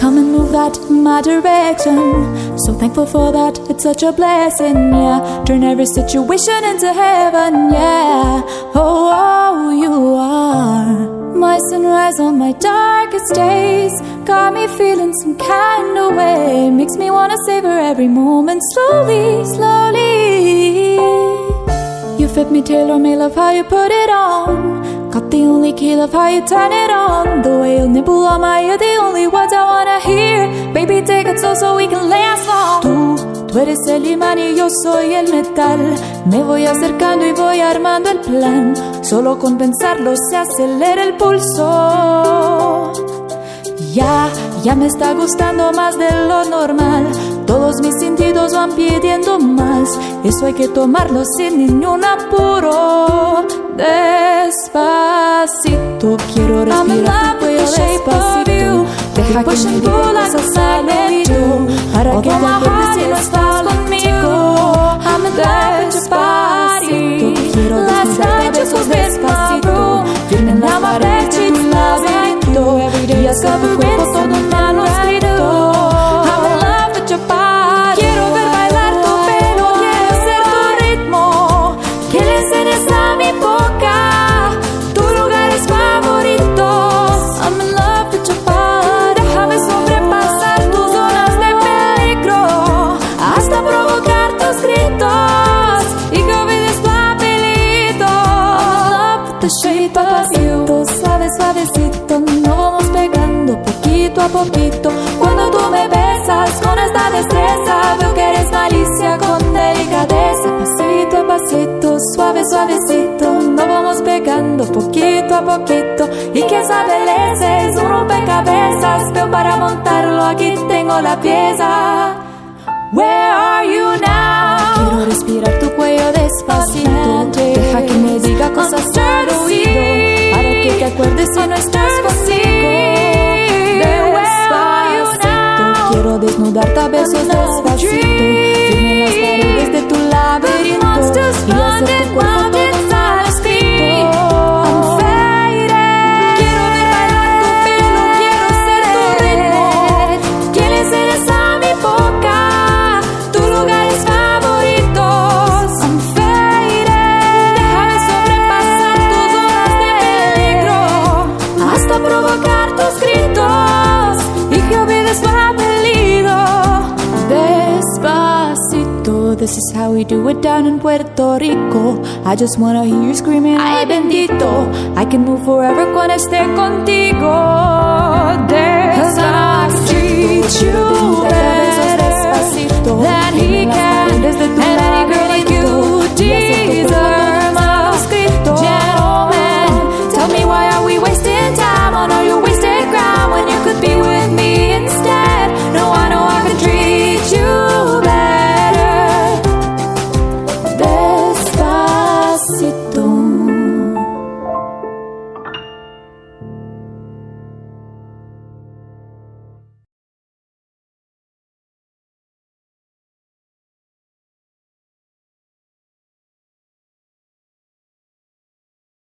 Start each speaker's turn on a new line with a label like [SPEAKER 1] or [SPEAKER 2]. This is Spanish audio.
[SPEAKER 1] that in my direction. So thankful for that, it's such a blessing, yeah. Turn every situation into heaven, yeah. Oh, oh, you are my sunrise on my darkest days. Got me feeling some kind of way. Makes me wanna savor every moment slowly, slowly. You fit me, tailor me, love how you put it on. Got the only key, love how you turn it on. The way you nibble on my ear, the only words I wanna hear. Baby, take it slow so we can last long. Tú, tú eres el imán y yo soy el metal. Me voy acercando y voy armando el plan. Solo con pensarlo se acelera el pulso. Ya, ya me está gustando más de lo normal. Todos mis sentidos van pidiendo más. Eso hay que tomarlo sin ningún apuro. Despacito, quiero respirar tu cuello despacito. Deja que me digas al oído para que te shape of you. Suave, suavecito, nos vamos pegando poquito a poquito. Cuando tú me besas con esta destreza, veo que eres malicia con delicadeza. Pasito a pasito, suave, suavecito, nos vamos pegando poquito a poquito. Y que esa belleza es un rompecabezas, pero para montarlo aquí tengo la pieza. Where are you now? Quiero respirar tu cuello despacito. cabeças despacito this is how we do it down in Puerto Rico. I just wanna hear you screaming, ay bendito. I can move forever cuando esté contigo. Despacito, you